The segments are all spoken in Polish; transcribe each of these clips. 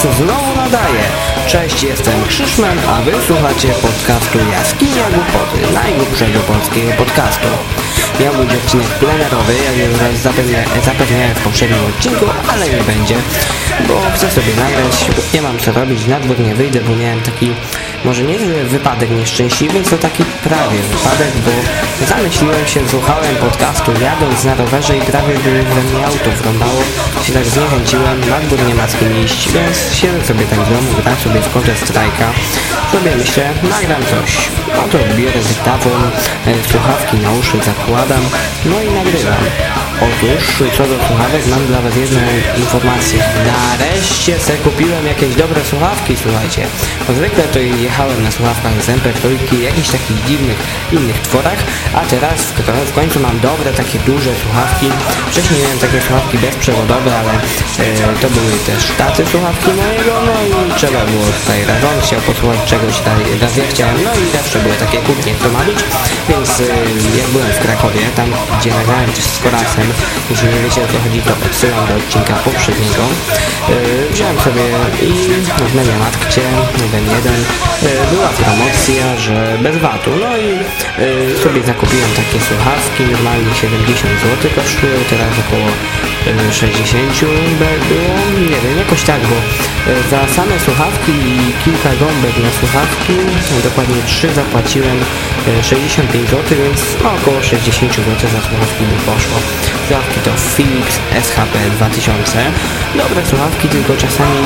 podcast znowu nadaje. Cześć, jestem Krzyszman, a wy słuchacie podcastu Jaskinia Głupoty, najgłupszego polskiego podcastu. Miał być odcinek plenerowy, jak już zapewniałem w poprzednim odcinku, ale nie będzie, bo chcę sobie nagrać, nie mam co robić, na dwór nie wyjdę, bo miałem taki, może nie wypadek nieszczęśliwy, co taki prawie wypadek, bo zamyśliłem się, słuchałem podcastu jadąc na rowerze i prawie by we mnie auto wrąbało, się tak zniechęciłem, na dwór nie ma z kim iść, więc siedzę sobie tak w domu, gram sobie w Counter Strike'a, sobie myślę, nagram coś, no to biorę dyktafon, e, słuchawki na uszy zakładam, no i nagrywam. Otóż, co do słuchawek, mam dla Was jedną informację. Nareszcie se kupiłem jakieś dobre słuchawki, słuchajcie. Bo zwykle to jechałem na słuchawkach z MP3, jakichś takich dziwnych, innych tworach, a teraz w, w końcu mam dobre, takie duże słuchawki. Wcześniej miałem takie słuchawki bezprzewodowe, ale e, to były też taty słuchawki mojego, no i trzeba było tutaj raz on chciał posłuchać czegoś, raz ja chciałem, no i zawsze były takie kłótnie, kto ma być, więc e, jak byłem w Krakowie, tam gdzie nagrałem z Korasem, nie wiecie o co chodzi, to odsyłam do odcinka poprzedniego. Yy, wziąłem sobie i w jeden yy, była promocja, że bez VAT-u. No i yy, sobie zakupiłem takie słuchawki, normalnie 70 zł kosztują, teraz około 60 było, nie wiem, jakoś tak, bo za same słuchawki i kilka gąbek na słuchawki, dokładnie 3 zapłaciłem 65 zł, więc około 60 zł za słuchawki by poszło. Słuchawki to Philips SHP 2000. Dobre słuchawki, tylko czasami,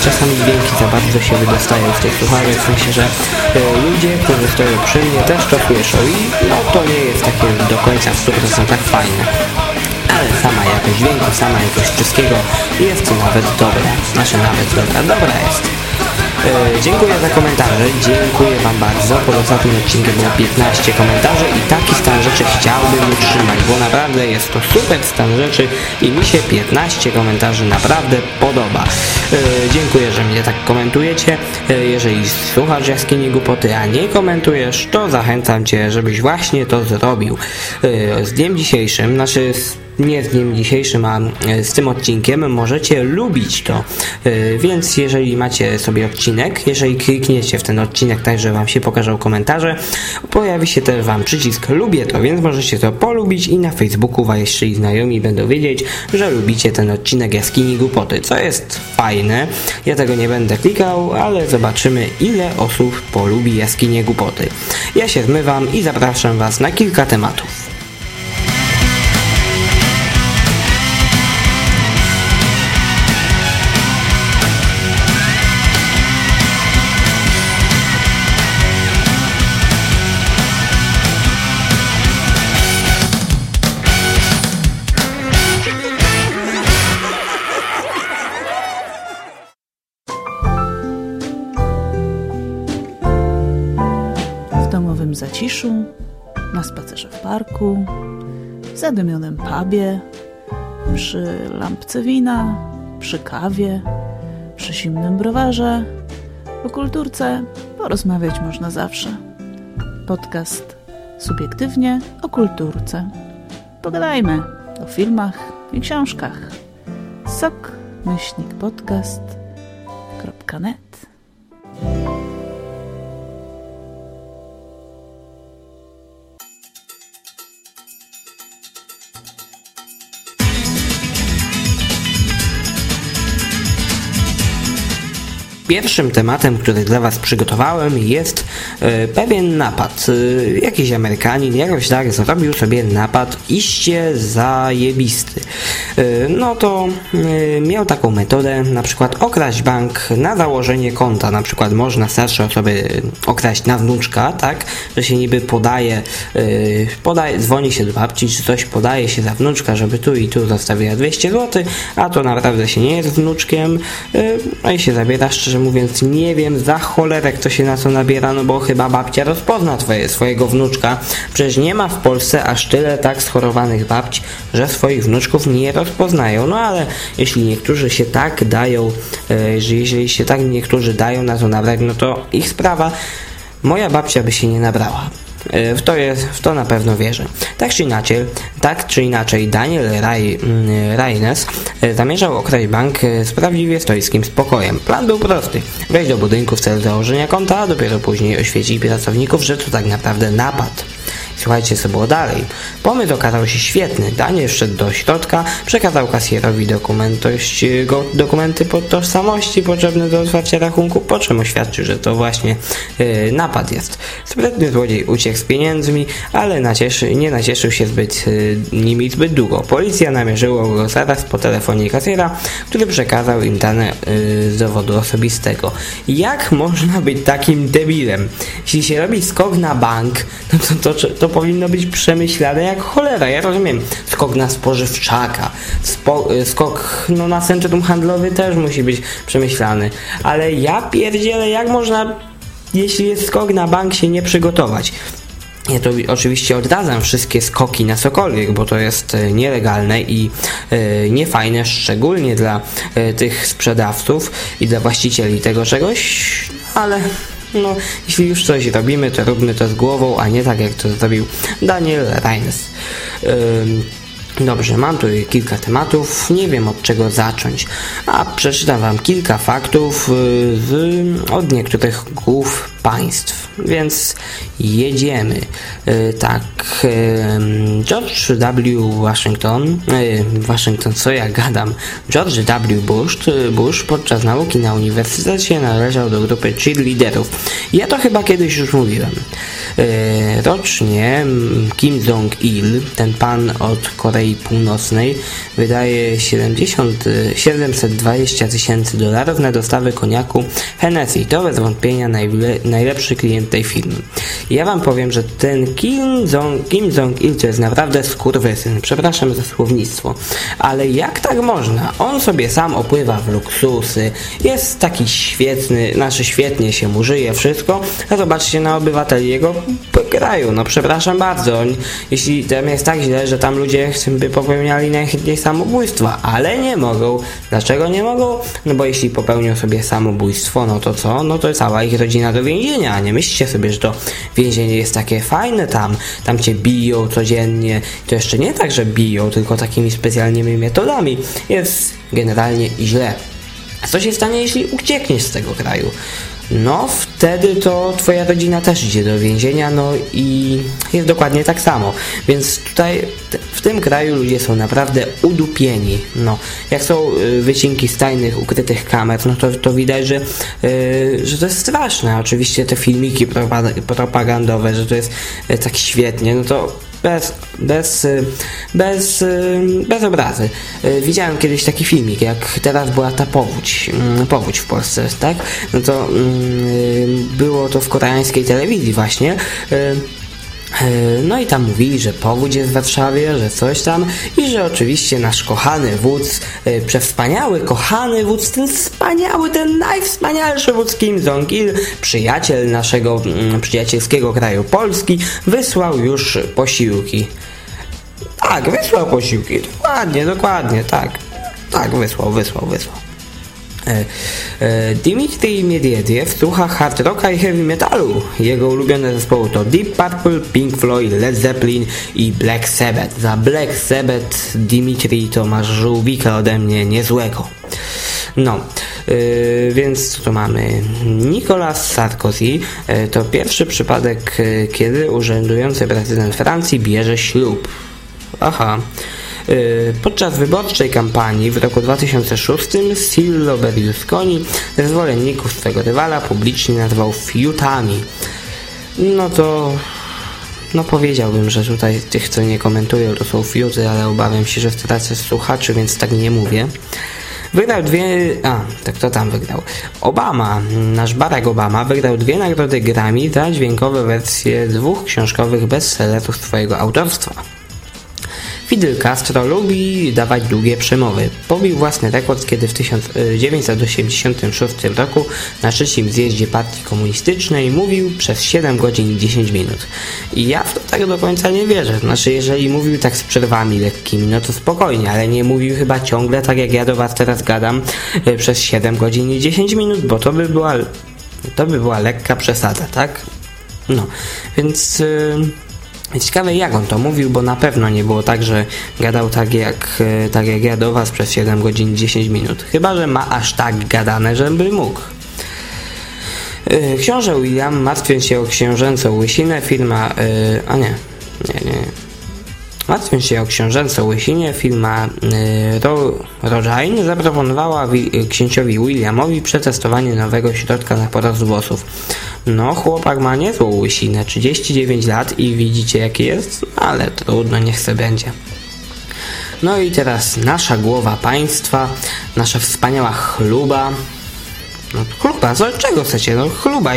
czasami dźwięki za bardzo się wydostają z tych słuchawek, w sensie, że ludzie, którzy stoją przy mnie też to słyszą i no to nie jest takie do końca w 100% tak fajne sama jakość dźwięku, sama jakość wszystkiego jest nawet dobra. Znaczy nawet dobra, dobra jest. E, dziękuję za komentarze, dziękuję Wam bardzo. Pod ostatnim odcinkiem było 15 komentarzy i taki stan rzeczy chciałbym utrzymać, bo naprawdę jest to super stan rzeczy i mi się 15 komentarzy naprawdę podoba. E, dziękuję, że mnie tak komentujecie. E, jeżeli słuchasz jaskini głupoty, a nie komentujesz, to zachęcam Cię, żebyś właśnie to zrobił. Z dniem dzisiejszym, znaczy nie z dniem dzisiejszym, a z tym odcinkiem możecie lubić to. Więc jeżeli macie sobie odcinek, jeżeli klikniecie w ten odcinek tak, że Wam się pokażą komentarze, pojawi się też Wam przycisk lubię to, więc możecie to polubić i na Facebooku Wasi znajomi będą wiedzieć, że lubicie ten odcinek Jaskini Głupoty, co jest fajne. Ja tego nie będę klikał, ale zobaczymy ile osób polubi Jaskinie Głupoty. Ja się zmywam i zapraszam Was na kilka tematów. Parku, w zadymionym pubie, przy lampce wina, przy kawie, przy zimnym browarze. O kulturce porozmawiać można zawsze. Podcast subiektywnie o kulturce. Pogadajmy o filmach i książkach. sok myślnik podcast.net Pierwszym tematem, który dla Was przygotowałem jest e, pewien napad. E, jakiś Amerykanin jakoś tak zrobił sobie napad iście zajebisty. E, no to miał taką metodę, na przykład okraść bank na założenie konta. Na przykład można starsze osoby okraść na wnuczka, tak, że się niby podaje, podaje dzwoni się do babci czy coś, podaje się za wnuczka, żeby tu i tu zostawiła 200 zł, a to naprawdę się nie jest wnuczkiem, no i się zabiera szczerze szczerze mówiąc nie wiem za cholerę kto się na to nabiera, no bo chyba babcia rozpozna twoje, swojego wnuczka. Przecież nie ma w Polsce aż tyle tak schorowanych babci, że swoich wnuczków nie rozpoznają. No ale jeśli niektórzy się tak dają, e, że jeżeli się tak niektórzy dają na to nabrać, no to ich sprawa. Moja babcia by się nie nabrała. E, w to, jest, w to na pewno wierzę. Tak czy inaczej, tak czy inaczej Daniel Raj, mm, e, zamierzał okraść bank e, z prawdziwie stoickim spokojem. Plan był prosty. Wejść do budynku w celu założenia konta, a dopiero później oświecić pracowników, że to tak naprawdę napad. Słuchajcie, co było dalej. Pomysł okazał się świetny. Daniel wszedł do środka, przekazał kasjerowi dokumenty pod tożsamości potrzebne do otwarcia rachunku, po czym oświadczył, że to właśnie yy, napad jest. Sprytny złodziej uciekł z pieniędzmi, ale nacieszy, nie nacieszył się zbyt yy, nimi zbyt długo. Policja namierzyła go zaraz po telefonie kasjera, który przekazał im dane yy, z dowodu osobistego. Jak można być takim debilem? Jeśli się robi skok na bank, no to, to, to powinno być przemyślane jak cholera. Ja rozumiem, skok na spożywczaka, spo, skok no, na centrum handlowy też musi być przemyślany. Ale ja pierdzielę, jak można, jeśli jest skok na bank, się nie przygotować? Ja to oczywiście odradzam wszystkie skoki na cokolwiek, bo to jest e, nielegalne i e, niefajne, szczególnie dla e, tych sprzedawców i dla właścicieli tego czegoś, ale no, jeśli już coś robimy, to róbmy to z głową, a nie tak jak to zrobił Daniel Reines. Dobrze, mam tu kilka tematów, nie wiem od czego zacząć, a przeczytam Wam kilka faktów y, od niektórych głów państw. Więc jedziemy. E, tak, George W. Washington, e, Washington, co ja gadam, George W. Bush, e, Bush podczas nauki na uniwersytecie należał do grupy cheerleaderów. Ja to chyba kiedyś już mówiłem. Rocznie Kim Jong-il, ten pan od Korei Północnej, wydaje 70, 720 tysięcy dolarów na dostawę koniaku Hennessy. To bez wątpienia najlepszy klient tej firmy. Ja wam powiem, że ten Kim Jong, Kim Jong Il to jest naprawdę skurwysyn. Przepraszam za słownictwo. Ale jak tak można? On sobie sam opływa w luksusy, jest taki świetny, znaczy świetnie się mu żyje, wszystko, a zobaczcie na obywateli jego kraju. No przepraszam bardzo, jeśli tam jest tak źle, że tam ludzie by popełniali najchętniej samobójstwa, ale nie mogą. Dlaczego nie mogą? No bo jeśli popełnią sobie samobójstwo, no to co? No to cała ich rodzina do więzienia. Nie myślcie sobie, że to więzienie jest takie fajne tam, tam cię biją codziennie. To jeszcze nie tak, że biją, tylko takimi specjalnymi metodami. Jest generalnie źle. A co się stanie, jeśli uciekniesz z tego kraju? no wtedy to twoja rodzina też idzie do więzienia, no i jest dokładnie tak samo. Więc tutaj w tym kraju ludzie są naprawdę udupieni. No, jak są y, wycinki z tajnych, ukrytych kamer, no to, to widać, że, yy, że to jest straszne. Oczywiście te filmiki propagandowe, że to jest yy, tak świetnie, no to bez, bez, bez, bez obrazy. Widziałem kiedyś taki filmik, jak teraz była ta powódź, mm, powódź w Polsce, tak? No to mm, było to w koreańskiej telewizji właśnie. E, no i tam mówili, że powódź jest w Warszawie, że coś tam i że oczywiście nasz kochany wódz, e, przewspaniały, kochany wódz, ten wspaniały, ten najwspanialszy wódz Kim Jong-il, przyjaciel naszego mm, przyjacielskiego kraju Polski, wysłał już posiłki. Tak, wysłał posiłki, dokładnie, dokładnie, tak. Tak, wysłał, wysłał, wysłał. E, e, Dimitri Medvedev słucha hard rocka i heavy metalu. Jego ulubione zespoły to Deep Purple, Pink Floyd, Led Zeppelin i Black Sabbath. Za Black Sabbath Dimitri to masz żółwika ode mnie niezłego. No, yy, więc co tu mamy? Nicolas Sarkozy yy, to pierwszy przypadek, yy, kiedy urzędujący prezydent Francji bierze ślub. Aha. Y, podczas wyborczej kampanii w roku 2006 Silvio Berlusconi zwolenników swego rywala publicznie nazwał fiutami. No to no powiedziałbym, że tutaj tych, co nie komentują, to są fiuty, ale obawiam się, że stracę słuchaczy, więc tak nie mówię. Wygrał dwie... A, tak to tam wygrał. Obama, nasz Barack Obama wygrał dwie nagrody Grammy za dźwiękowe wersje dwóch książkowych bestsellerów swojego autorstwa. Fidel Castro lubi dawać długie przemowy. Pobił własny rekord, kiedy w 1986 roku na trzecim zjeździe partii komunistycznej mówił przez 7 godzin i 10 minut. I ja w to tak do końca nie wierzę. Znaczy, jeżeli mówił tak z przerwami lekkimi, no to spokojnie, ale nie mówił chyba ciągle, tak jak ja do was teraz gadam, e, przez 7 godzin i 10 minut, bo to by była, to by była lekka przesada, tak? No, więc... Yy... Ciekawe jak on to mówił, bo na pewno nie było tak, że gadał tak jak, e, tak jak ja do was przez 7 godzin 10 minut. Chyba, że ma aż tak gadane, żeby mógł. E, książę William, martwiąc się o książęcą łysinę, firma... Yy, a nie, nie, nie. Martwiąc się o książęcą łysinie, firma yy, Ro, Rojain zaproponowała wi księciowi Williamowi przetestowanie nowego środka na porost włosów. No, chłopak ma niezłą łysinę, 39 lat i widzicie jaki jest? Ale trudno, niech se będzie. No i teraz nasza głowa państwa, nasza wspaniała chluba. No, chluba, co, czego chcecie? No, chluba,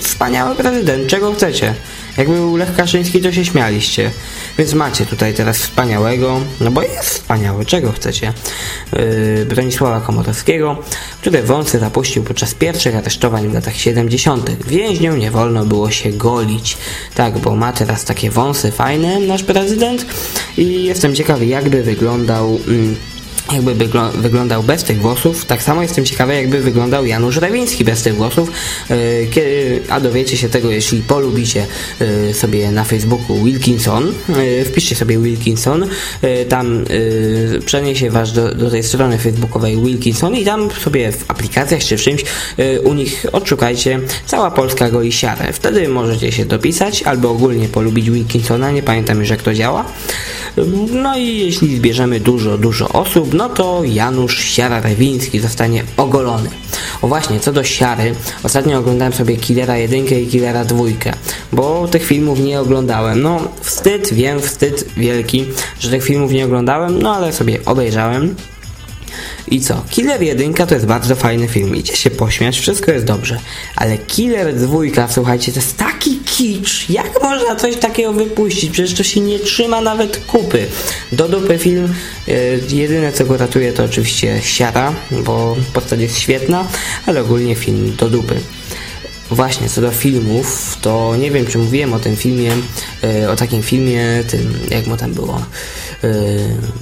wspaniały prezydent, czego chcecie? Jak był Lech Kaszyński, to się śmialiście. Więc macie tutaj teraz wspaniałego, no bo jest wspaniały, czego chcecie? Yy, Bronisława Komorowskiego, który wąsy zapuścił podczas pierwszych aresztowań w latach 70. Więźniom nie wolno było się golić. Tak, bo ma teraz takie wąsy fajne, nasz prezydent. I jestem ciekawy, jakby wyglądał... Yy, jakby wyglądał bez tych włosów. Tak samo jestem ciekawy, jakby wyglądał Janusz Rewiński bez tych włosów. E, a dowiecie się tego, jeśli polubicie e, sobie na Facebooku Wilkinson. E, wpiszcie sobie Wilkinson. Tam przeniesie was do, do tej strony facebookowej Wilkinson i tam sobie w aplikacjach czy w czymś u nich odszukajcie cała Polska goi siarę. Wtedy możecie się dopisać albo ogólnie polubić Wilkinsona. Nie pamiętam już jak to działa. No i jeśli zbierzemy dużo, dużo osób, no to Janusz Siara-Rewiński zostanie ogolony. O właśnie, co do Siary, ostatnio oglądałem sobie Killera 1 i Killera 2, bo tych filmów nie oglądałem. No, wstyd, wiem, wstyd wielki, że tych filmów nie oglądałem, no ale sobie obejrzałem. I co? Killer 1 to jest bardzo fajny film, idzie się pośmiać, wszystko jest dobrze. Ale Killer 2, słuchajcie, to jest taki kicz. Jak można coś takiego wypuścić? Przecież to się nie trzyma nawet kupy. Do dupy film, yy, jedyne co go ratuje to oczywiście siara, bo postać jest świetna, ale ogólnie film do dupy. Właśnie, co do filmów, to nie wiem, czy mówiłem o tym filmie, yy, o takim filmie, tym, jak mu tam było,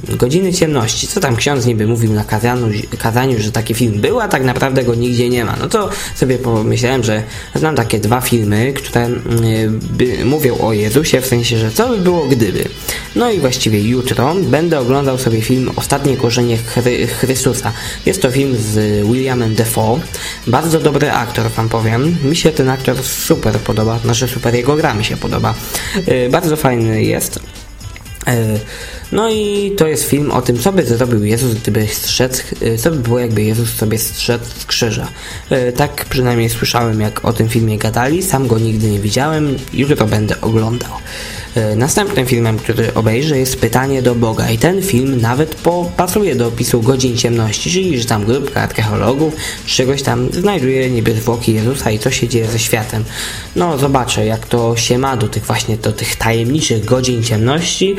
Godziny Ciemności. Co tam ksiądz niby mówił na kazaniu, kazaniu, że taki film był, a tak naprawdę go nigdzie nie ma. No to sobie pomyślałem, że znam takie dwa filmy, które yy, mówią o Jezusie, w sensie, że co by było gdyby. No i właściwie jutro będę oglądał sobie film Ostatnie korzenie Chry Chrystusa. Jest to film z Williamem Defoe. Bardzo dobry aktor, wam powiem. Mi się ten aktor super podoba, znaczy super jego gra mi się podoba. Yy, bardzo fajny jest. No i to jest film o tym, co by zrobił Jezus, gdyby strzedł, e, co by było, jakby Jezus sobie strzedł z krzyża. E, tak przynajmniej słyszałem, jak o tym filmie gadali, sam go nigdy nie widziałem, jutro będę oglądał. Następnym filmem, który obejrzę jest Pytanie do Boga i ten film nawet pasuje do opisu Godzin Ciemności, czyli że tam grupka archeologów czegoś tam znajduje niby zwłoki Jezusa i co się dzieje ze światem. No zobaczę jak to się ma do tych właśnie do tych tajemniczych Godzin Ciemności.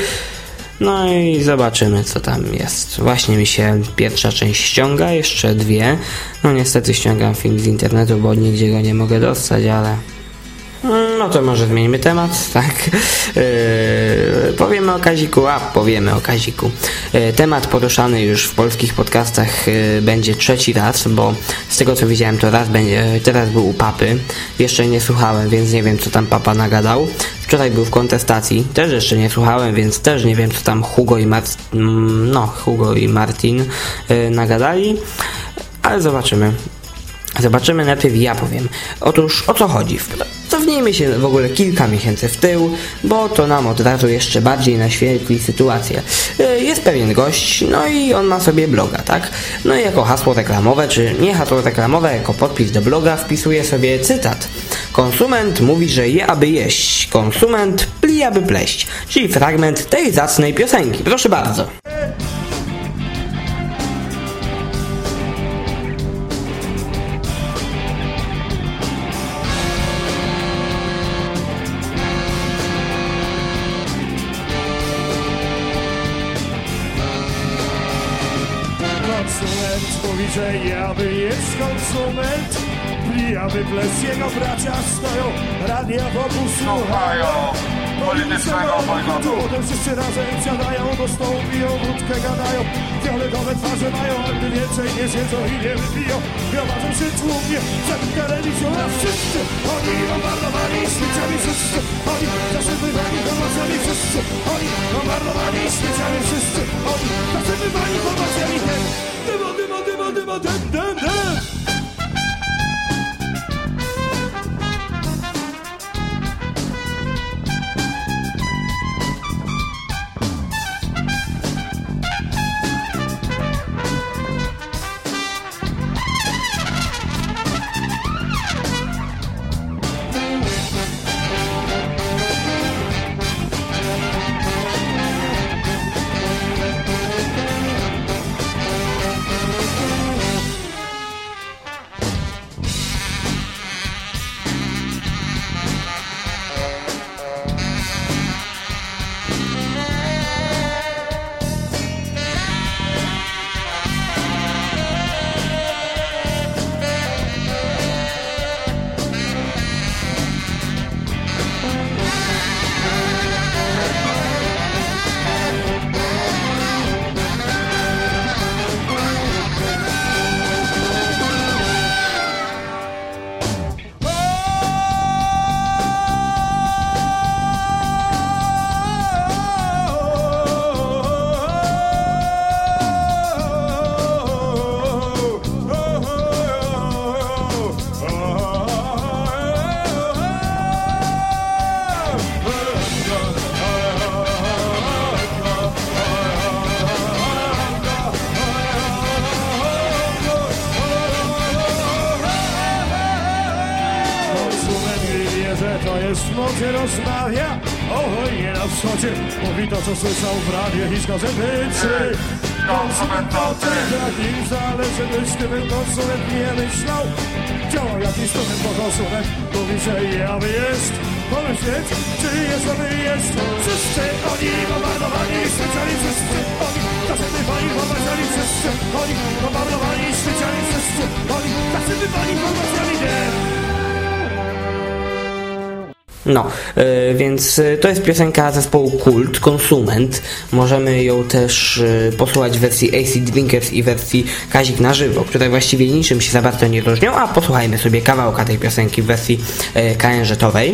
No i zobaczymy co tam jest. Właśnie mi się pierwsza część ściąga, jeszcze dwie. No niestety ściągam film z internetu, bo nigdzie go nie mogę dostać, ale no to może zmieńmy temat, tak? Yy, powiemy o Kaziku, a powiemy o Kaziku. Yy, temat poruszany już w polskich podcastach yy, będzie trzeci raz, bo z tego co widziałem to raz będzie, teraz był u papy. Jeszcze nie słuchałem, więc nie wiem co tam papa nagadał. Wczoraj był w kontestacji, też jeszcze nie słuchałem, więc też nie wiem co tam Hugo i Martin, mm, no Hugo i Martin nagadali, ale zobaczymy. Zobaczymy najpierw ja powiem. Otóż o co chodzi? Cofnijmy się w ogóle kilka miesięcy w tył, bo to nam od razu jeszcze bardziej naświetli sytuację. E, jest pewien gość, no i on ma sobie bloga, tak? No i jako hasło reklamowe, czy nie hasło reklamowe, jako podpis do bloga wpisuje sobie cytat. Konsument mówi, że je aby jeść, konsument pli aby pleść, czyli fragment tej zacnej piosenki. Proszę bardzo. Konsument mówi, że ja by jest konsument Pijamy ples, jego bracia stoją, radia wokół słuchają. politycznego bojkotu. Potem wszyscy razem siadają do stołu, piją wódkę, gadają. Fioletowe twarze mają, a gdy więcej nie zjedzą i nie wypiją. Gromadzą się tłumnie, przed telewizją raz wszyscy. Oni bombardowani śmieciami wszyscy. Oni zasypywani pomocami wszyscy. Oni bombardowani śmieciami wszyscy. Oni zasypywani pomocami ten. dum dum dum. Jest mocy rozmawia o wojnie na wschodzie. Mówi to, co słyszał w radiu i z gazety. Czy konsument to ty? Jak im zależy, byś ty był konsument nie myślał. Działa jak instrument, bo konsument mówi, że jawy jest. Pomyśleć, czy jest, aby jest. Wszyscy oni bombardowani, śmieciami wszyscy. Oni zasypywani, bombardowani wszyscy. Oni bombardowani, śmieciami wszyscy. Oni zasypywani, bombardowani nie. No, y, więc y, to jest piosenka zespołu Kult, Konsument. Możemy ją też y, posłuchać w wersji AC Drinkers i wersji Kazik na żywo, które właściwie niczym się za bardzo nie różnią, a posłuchajmy sobie kawałka tej piosenki w wersji y, KNŻ-owej.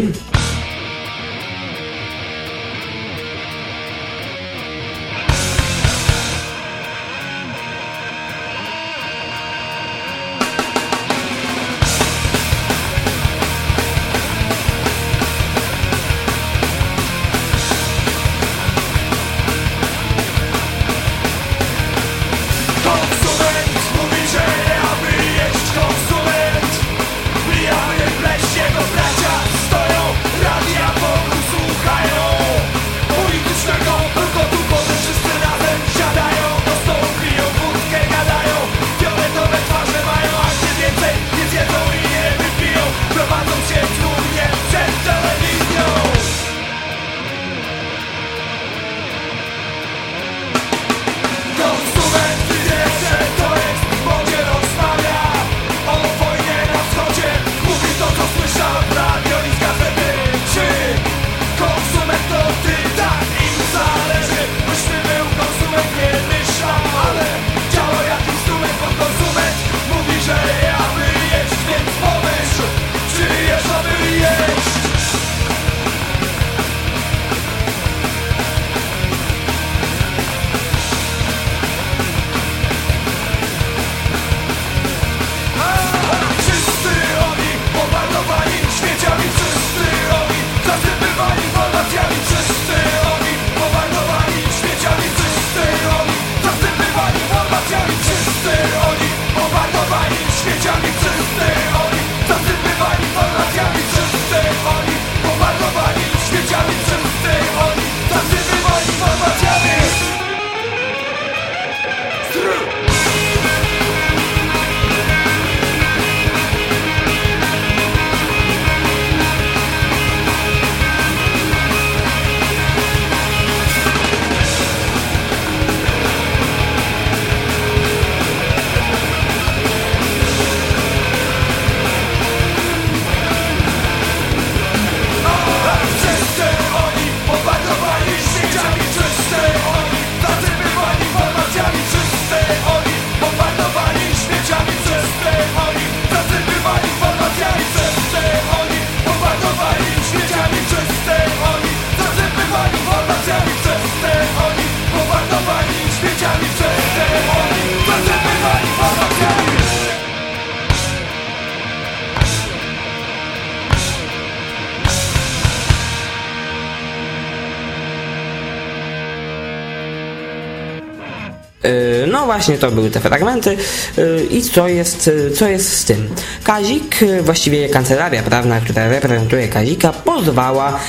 Yy, No właśnie to były te fragmenty Yy, i co jest, yy, co jest z tym? Kazik, yy, właściwie kancelaria prawna, która reprezentuje Kazika, pozwała,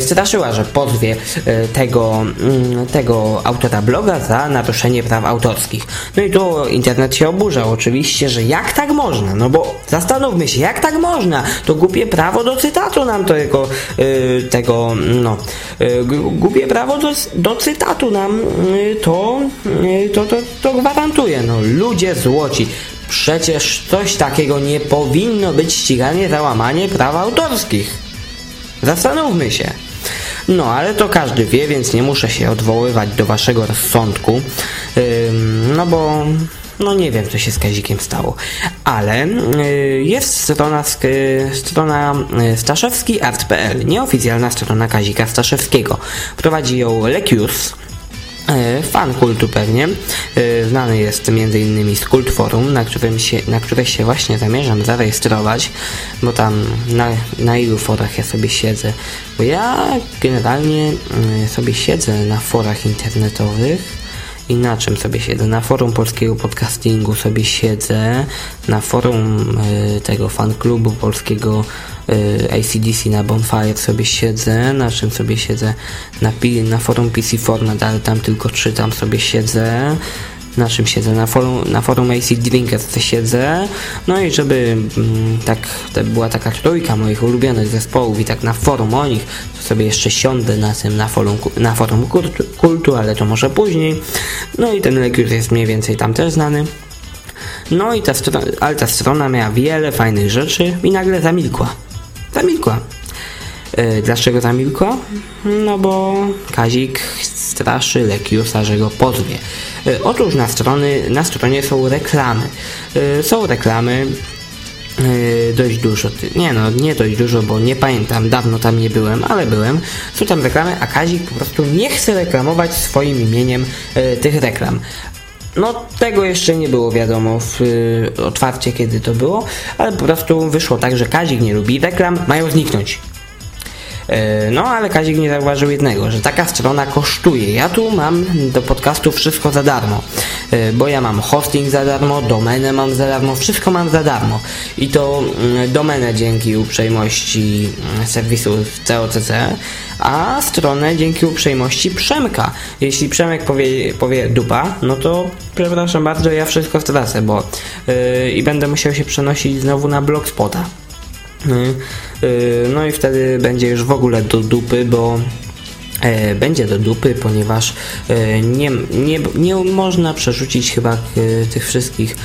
straszyła, że pozwie tego, mm, tego autora bloga za naruszenie praw autorskich. No i tu internet się oburzał oczywiście, że jak tak można? No bo zastanówmy się, jak tak można? To głupie prawo do cytatu nam tego, tego no, głupie prawo do, do cytatu nam to, to, to, to gwarantuje. No ludzie złoci. Przecież coś takiego nie powinno być ściganie za łamanie praw autorskich. Zastanówmy się. No, ale to każdy wie, więc nie muszę się odwoływać do waszego rozsądku. No bo no nie wiem, co się z Kazikiem stało. Ale y, jest strona, y, strona staszewskiart.pl, nieoficjalna strona Kazika Staszewskiego. Prowadzi ją Lekius, fan kultu pewnie. E, Znany jest m.in. z Kult Forum, na, którym się, na które się właśnie zamierzam zarejestrować, bo tam na, na ilu forach ja sobie siedzę. Bo ja generalnie mm, sobie siedzę na forach internetowych. I na czym sobie siedzę? Na forum polskiego podcastingu sobie siedzę, na forum y, tego fanklubu polskiego y, ACDC na Bonfire sobie siedzę, na czym sobie siedzę? Na, na forum PC Format, ale tam tylko czytam sobie siedzę. Na czym siedzę? Na forum, na forum AC Drinkers siedzę. No i żeby mm, tak to była taka trójka moich ulubionych zespołów i tak na forum o nich, to sobie jeszcze siądę na tym na forum, na forum kultu, kultu, ale to może później. No i ten Lekius jest mniej więcej tam też znany. No i ta strona, ale ta strona miała wiele fajnych rzeczy i nagle zamilkła. Zamilkła. E, Dlaczego zamilkła? No bo Kazik straszy Lekiusa, że go pozwie. E, Otóż na, strony, na stronie są reklamy. E, Są reklamy Yy, dość dużo. Nie no, nie dość dużo, bo nie pamiętam, dawno tam nie byłem, ale byłem. Są tam reklamy, a Kazik po prostu nie chce reklamować swoim imieniem yy, tych reklam. No, tego jeszcze nie było wiadomo w, yy, otwarcie, kiedy to było, ale po prostu wyszło tak, że Kazik nie lubi reklam, mają zniknąć. E, No, ale Kazik nie zauważył jednego, że taka strona kosztuje. Ja tu mam do podcastu wszystko za darmo, E, bo ja mam hosting za darmo, domenę mam za darmo, wszystko mam za darmo. I to mm, domenę dzięki uprzejmości mm, serwisu COCC, a stronę dzięki uprzejmości Przemka. Jeśli Przemek powie, powie dupa, no to przepraszam bardzo, ja wszystko stracę, bo yy, i będę musiał się przenosić znowu na blogspota. Y, y, No i wtedy będzie już w ogóle do dupy, bo e, będzie do dupy, ponieważ e, nie, nie, nie można przerzucić chyba e, tych wszystkich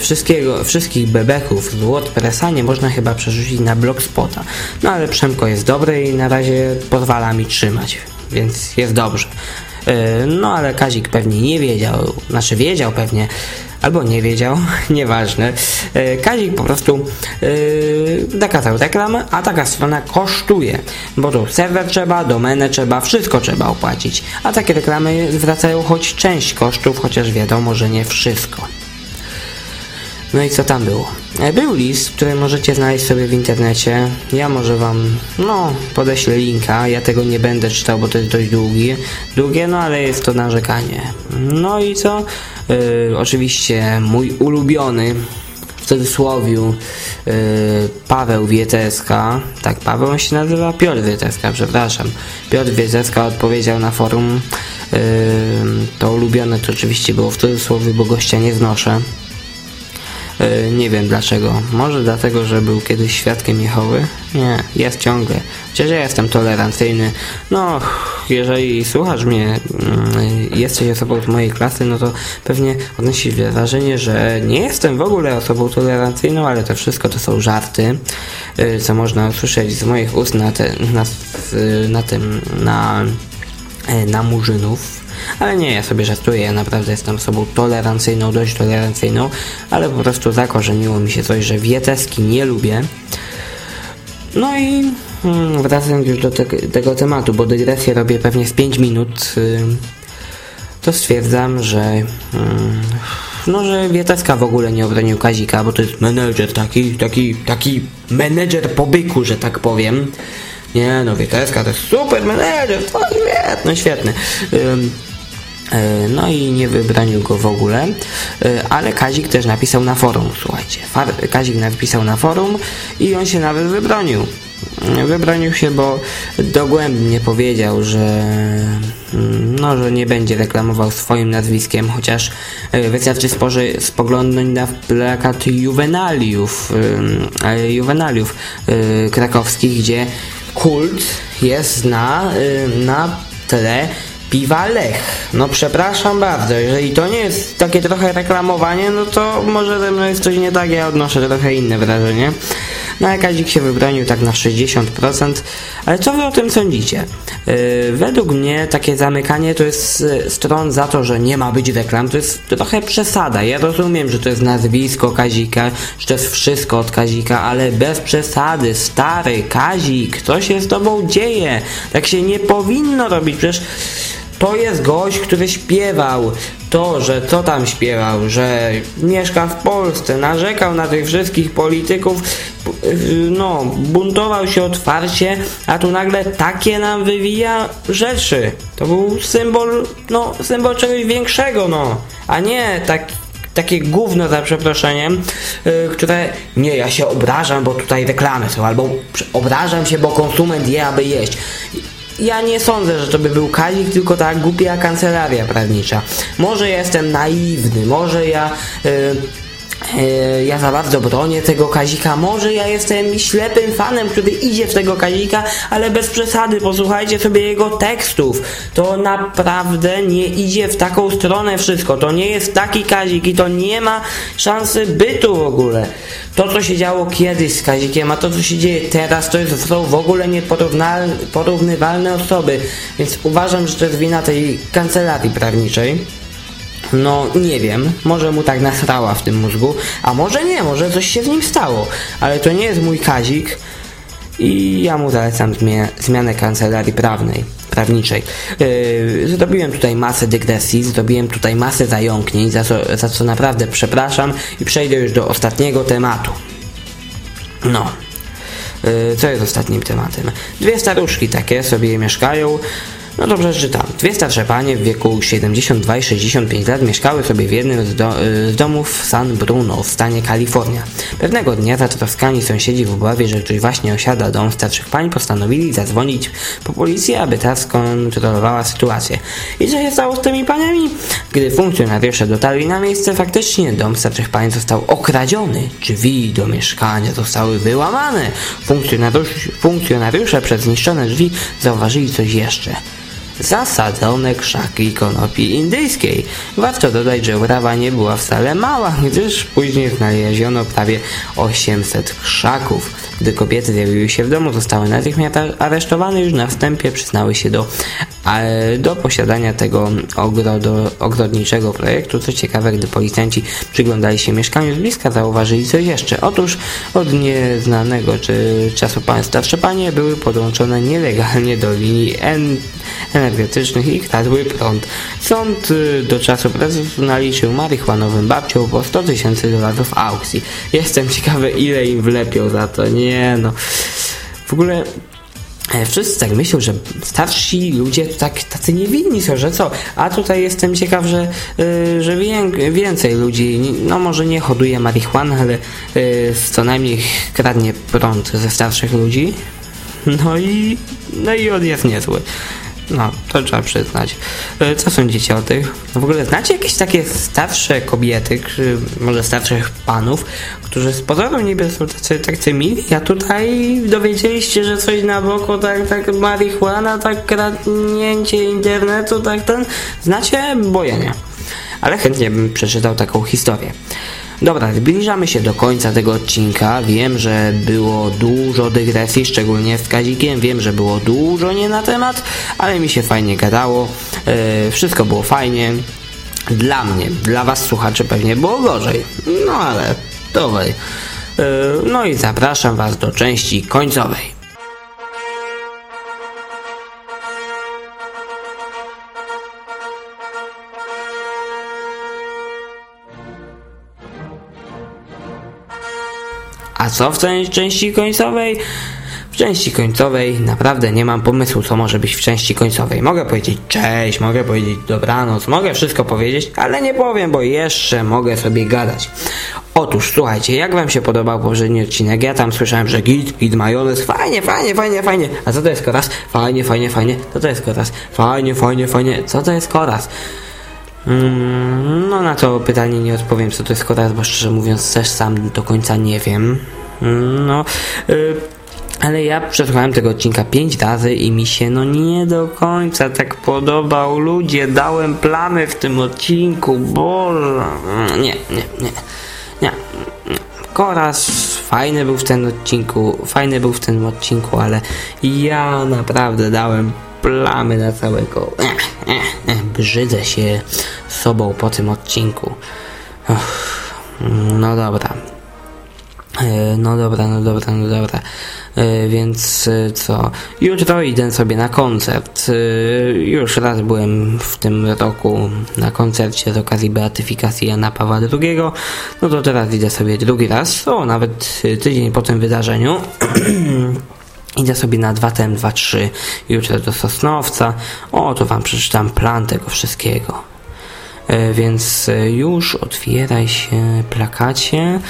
wszystkiego, wszystkich bebeków z WordPressa nie można chyba przerzucić na Blogspota. No ale Przemko jest dobry i na razie pozwala mi trzymać, więc jest dobrze. No ale Kazik pewnie nie wiedział, znaczy wiedział pewnie, albo nie wiedział, nieważne. E, Kazik po prostu e, nakazał reklamę, a taka strona kosztuje, bo tu serwer trzeba, domenę trzeba, wszystko trzeba opłacić, a takie reklamy zwracają choć część kosztów, chociaż wiadomo, że nie wszystko. No i co tam było? E, Był list, który możecie znaleźć sobie w internecie. Ja może wam, no, podeślę linka. Ja tego nie będę czytał, bo to jest dość długie, długie no ale jest to narzekanie. No i co? E, oczywiście mój ulubiony, w cudzysłowiu, e, Paweł Wieteska. Tak, Paweł on się nazywa? Piotr Wieteska, przepraszam. Piotr Wieteska odpowiedział na forum. E, to ulubione to oczywiście było w cudzysłowie, bo gościa nie znoszę. E, Nie wiem dlaczego. Może dlatego, że był kiedyś świadkiem Jehowy? Nie, jest ciągle. Chociaż ja jestem tolerancyjny. No, jeżeli słuchasz mnie, mm, jesteś osobą z mojej klasy, no to pewnie odnosisz wrażenie, że nie jestem w ogóle osobą tolerancyjną, ale to wszystko to są żarty, e, co można usłyszeć z moich ust na, te, na, na tym, na, e, na murzynów. Ale nie, ja sobie żartuję, ja naprawdę jestem osobą tolerancyjną, dość tolerancyjną, ale po prostu zakorzeniło mi się coś, że wieteski nie lubię. No i mm, wracając już do te, tego tematu, bo dygresję robię pewnie z 5 minut, y, to stwierdzam, że mm, no, że Wieteska w ogóle nie obronił Kazika, bo to jest menedżer, taki, taki, taki menedżer po byku, że tak powiem. Nie no, Wieteska to jest super menedżer, to świetny, świetny. E, No i nie wybronił go w ogóle, E, ale Kazik też napisał na forum, słuchajcie. Kazik napisał na forum i on się nawet wybronił. E, Wybronił się, bo dogłębnie powiedział, że mm, no, że nie będzie reklamował swoim nazwiskiem, chociaż e, wystarczy spoży- spoglądnąć na plakat e, juwenaliów e, krakowskich, gdzie kult jest na, na tle piwa Lech. No przepraszam bardzo, jeżeli to nie jest takie trochę reklamowanie, no to może ze mną jest coś nie tak, ja odnoszę trochę inne wrażenie. No a Kazik się wybronił tak na 60%, ale co wy o tym sądzicie? Yy, według mnie takie zamykanie to jest y, stron za to, że nie ma być reklam, to jest trochę przesada. Ja rozumiem, że to jest nazwisko Kazika, że to jest wszystko od Kazika, ale bez przesady, stary Kazik, co się z tobą dzieje? Tak się nie powinno robić, przecież to jest gość, który śpiewał. To, że co tam śpiewał, że mieszka w Polsce, narzekał na tych wszystkich polityków, no, buntował się otwarcie, a tu nagle takie nam wywija rzeczy. To był symbol, no, symbol czegoś większego, no, a nie tak, takie gówno za przeproszeniem, yy, które nie, ja się obrażam, bo tutaj reklamy są, albo obrażam się, bo konsument je, aby jeść. Ja nie sądzę, że to by był Kazik, tylko ta głupia kancelaria prawnicza. Może ja jestem naiwny, może ja... Yy, yy, ja za bardzo bronię tego Kazika, może ja jestem ślepym fanem, który idzie w tego Kazika, ale bez przesady, posłuchajcie sobie jego tekstów. To naprawdę nie idzie w taką stronę wszystko. To nie jest taki Kazik i to nie ma szansy bytu w ogóle. To, co się działo kiedyś z Kazikiem, a to, co się dzieje teraz, to jest, są w ogóle nieporównywalne osoby. Więc uważam, że to jest wina tej kancelarii prawniczej. No nie wiem, może mu tak nasrała w tym mózgu, a może nie, może coś się z nim stało, ale to nie jest mój Kazik i ja mu zalecam zmia- zmianę kancelarii prawnej, prawniczej. Yy, zrobiłem tutaj masę dygresji, zrobiłem tutaj masę zająknięć, za co, za co naprawdę przepraszam i przejdę już do ostatniego tematu. No. Yy, Co jest ostatnim tematem? Dwie staruszki takie sobie mieszkają. No dobrze czytam. Dwie starsze panie w wieku 72 i 65 lat mieszkały sobie w jednym z, do, y, z domów San Bruno w stanie Kalifornia. Pewnego dnia zatroskani sąsiedzi w obawie, że ktoś właśnie osiada dom starszych pań, postanowili zadzwonić po policję, aby ta skontrolowała sytuację. I co się stało z tymi paniami? Gdy funkcjonariusze dotarli na miejsce, faktycznie dom starszych pań został okradziony. Drzwi do mieszkania zostały wyłamane. Funkcjonariusz, funkcjonariusze przez zniszczone drzwi zauważyli coś jeszcze zasadzone krzaki konopi indyjskiej. Warto dodać, że uprawa nie była wcale mała, gdyż później znaleziono prawie 800 krzaków. Gdy kobiety zjawiły się w domu, zostały natychmiast aresztowane już na wstępie przyznały się do, do posiadania tego ogrodo, ogrodniczego projektu. Co ciekawe, gdy policjanci przyglądali się mieszkaniu z bliska, zauważyli coś jeszcze. Otóż od nieznanego czy czasu pan starsze panie były podłączone nielegalnie do linii en, energetycznych i kradły prąd. Sąd y, do czasu procesu naliczył marihuanowym babciom po 100 tysięcy dolarów aukcji. Jestem ciekawy ile im wlepią za to. Nie no. W ogóle e, Wszyscy tak myślą, że starsi ludzie to tak tacy niewinni są, że co? A tutaj jestem ciekaw, że, y, że wię- więcej ludzi, no może nie hoduje marihuanę, ale y, co najmniej kradnie prąd ze starszych ludzi. No i, no i on jest niezły. No, to trzeba przyznać. E, Co sądzicie o tych? W ogóle znacie jakieś takie starsze kobiety, czy może starszych panów, którzy z pozoru niby są tacy, tacy mili, a tutaj dowiedzieliście, że coś na boku, tak, tak marihuana, tak kradnięcie internetu, tak ten. Znacie? Bo ja nie. Ale chętnie bym przeczytał taką historię. Dobra, zbliżamy się do końca tego odcinka. Wiem, że było dużo dygresji, szczególnie z Kazikiem. Wiem, że było dużo nie na temat, ale mi się fajnie gadało. E, wszystko było fajnie. Dla mnie, dla was słuchaczy pewnie było gorzej. No ale, dowaj. E, no i zapraszam was do części końcowej. A co w części końcowej? W części końcowej naprawdę nie mam pomysłu, co może być w części końcowej. Mogę powiedzieć cześć, mogę powiedzieć dobranoc, mogę wszystko powiedzieć, ale nie powiem, bo jeszcze mogę sobie gadać. Otóż, słuchajcie, jak wam się podobał poprzedni odcinek? Ja tam słyszałem, że git, git majonez, fajnie, fajnie, fajnie, fajnie. A co to jest koraz? Fajnie, fajnie, fajnie. Co to jest koraz? Fajnie, fajnie, fajnie. Co to jest koraz? Mm, no na to pytanie nie odpowiem, co to jest koraz, bo szczerze mówiąc też sam do końca nie wiem. Mm, no, y, ale ja przesłuchałem tego odcinka pięć razy i mi się no nie do końca tak podobał. Ludzie, dałem plamy w tym odcinku, Boże. Mm, Nie, nie, nie. Nie. Koraz fajny był w tym odcinku, fajny był w tym odcinku, ale ja naprawdę dałem plamy na całego. Brzydzę się sobą po tym odcinku. No dobra. E, No dobra, no dobra, no dobra. E, Więc e, co? Jutro idę sobie na koncert. Już raz byłem w tym roku na koncercie z okazji beatyfikacji Jana Pawła II. No to teraz idę sobie drugi raz. O, nawet tydzień po tym wydarzeniu. Idę sobie na 2TM 2-3 jutro do Sosnowca. O, to wam przeczytam plan tego wszystkiego. E, Więc e, już otwieraj się plakacie.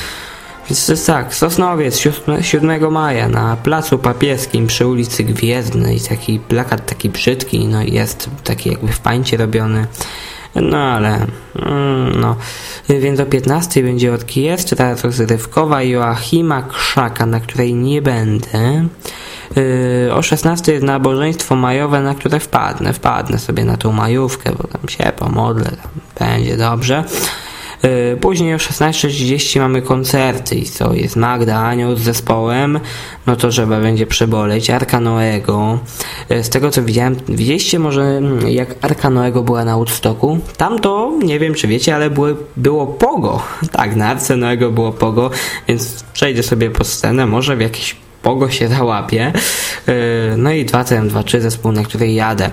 Więc to jest tak, Sosnowiec 7, 7 maja na Placu Papieskim przy ulicy Gwiezdnej. Taki plakat taki brzydki, no jest taki jakby w pańcie robiony. No ale, mm, no. Więc o 15 będzie orkiestra rozrywkowa Joachima Krzaka, na której nie będę. Yy, o 16 jest nabożeństwo majowe, na które wpadnę. Wpadnę sobie na tą majówkę, bo tam się pomodlę, tam będzie dobrze. Yy, Później o 16.30 mamy koncerty i co jest Magda Anioł z zespołem, no to trzeba będzie przeboleć. Arka Noego. Yy, Z tego co widziałem, widzieliście może mm, jak Arka Noego była na Woodstocku? Tam to, nie wiem czy wiecie, ale było, było pogo. Tak, na Arce Noego było pogo, więc przejdę sobie po scenę, może w jakiś pogo się załapie. Yy, No i 2TM23 zespół, na który jadę.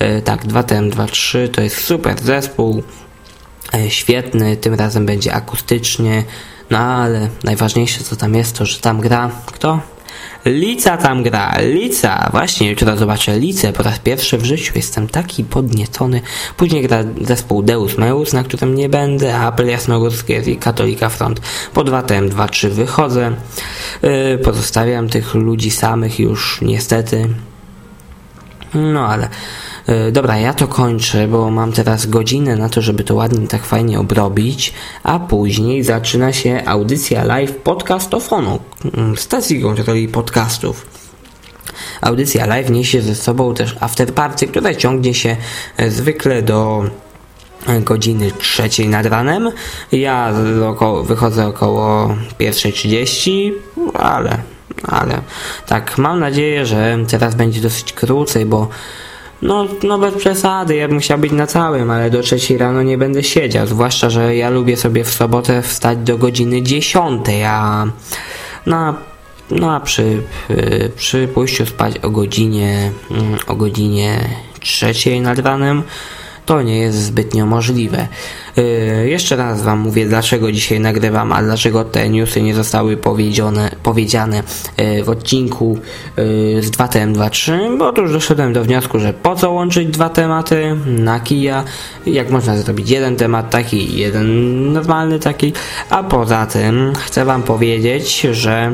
Yy, Tak, 2TM23 to jest super zespół e, świetny, tym razem będzie akustycznie, no ale najważniejsze co tam jest to, że tam gra kto? Lica tam gra, Lica, właśnie jutro zobaczę Licę po raz pierwszy w życiu, jestem taki podniecony. Później gra zespół Deus Meus, na którym nie będę, a Apel Jasnogórski i Katolika Front. Po 2 TM 2-3 wychodzę, yy, pozostawiam tych ludzi samych już niestety. No ale dobra, ja to kończę, bo mam teraz godzinę na to, żeby to ładnie tak fajnie obrobić, a później zaczyna się audycja live podcastofonu, mm, stacji kontroli podcastów. Audycja live niesie ze sobą też afterparty, które ciągnie się e, zwykle do e, godziny trzeciej nad ranem. Ja z około, wychodzę około 1.30, ale, ale tak, mam nadzieję, że teraz będzie dosyć krócej, bo no, no bez przesady, ja bym chciał być na całym, ale do trzeciej rano nie będę siedział, zwłaszcza, że ja lubię sobie w sobotę wstać do godziny 10, a na no a przy, przy, przy pójściu spać o godzinie, mm, o godzinie trzeciej nad ranem to nie jest zbytnio możliwe. Yy, jeszcze raz Wam mówię, dlaczego dzisiaj nagrywam, a dlaczego te newsy nie zostały powiedziane, powiedziane yy, w odcinku yy, z 2TM23, bo otóż doszedłem do wniosku, że po co łączyć dwa tematy na kija, jak można zrobić jeden temat taki jeden normalny taki, a poza tym chcę Wam powiedzieć, że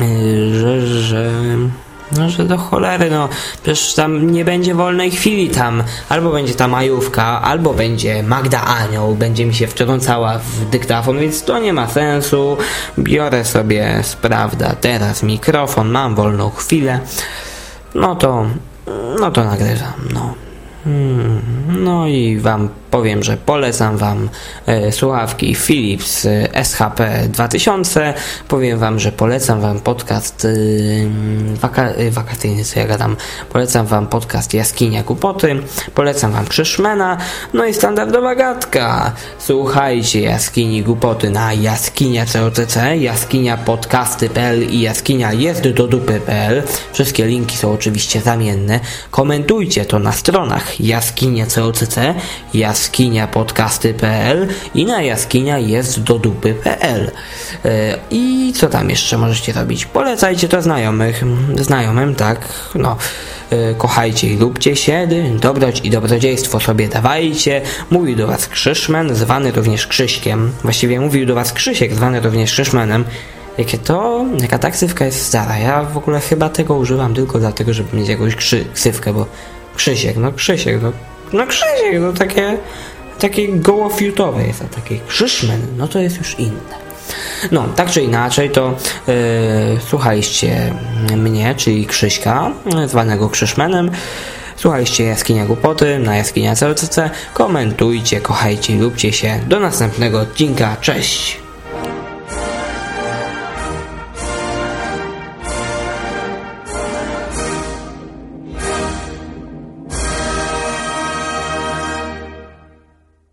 Yy, że, że, no, że do cholery, no, przecież tam nie będzie wolnej chwili tam, albo będzie ta majówka, albo będzie Magda Anioł, będzie mi się wtrącała w dyktafon, więc to nie ma sensu, biorę sobie, sprawdza teraz mikrofon, mam wolną chwilę, no to, no to nagrywam, no. Hmm, No i wam powiem, że polecam wam e, słuchawki Philips e, SHP 2000. Powiem wam, że polecam wam podcast e, waka, wakacyjny, co ja gadam. Polecam wam podcast Jaskinia Kupoty. Polecam wam Krzyszmena. No i standardowa gadka. Słuchajcie Jaskini Głupoty na jaskinia COTC, jaskinia podcasty.pl i jaskinia jest do dupy.pl. Wszystkie linki są oczywiście zamienne. Komentujcie to na stronach jaskinia COCC, jaskinia jaskiniapodcasty.pl i na jaskinia jest do dupy.pl. E, I co tam jeszcze możecie robić? Polecajcie to znajomych, znajomym, tak, no. E, kochajcie i lubcie się, dobroć i dobrodziejstwo sobie dawajcie. Mówił do was Krzyszmen, zwany również Krzyśkiem. Właściwie mówił do was Krzysiek, zwany również Krzyszmenem. Jakie to, jaka ta ksywka jest stara. Ja w ogóle chyba tego używam tylko dlatego, żeby mieć jakąś ksywkę, bo Krzysiek, no Krzysiek, no, no Krzysiek, no takie, takie gołofiutowe jest, a takie Krzyszmen, no to jest już inne. No, tak czy inaczej, to yy, słuchaliście mnie, czyli Krzyśka, zwanego Krzyszmenem. Słuchaliście Jaskinia Głupoty na Jaskinia CLCC. Komentujcie, kochajcie, lubcie się. Do następnego odcinka. Cześć!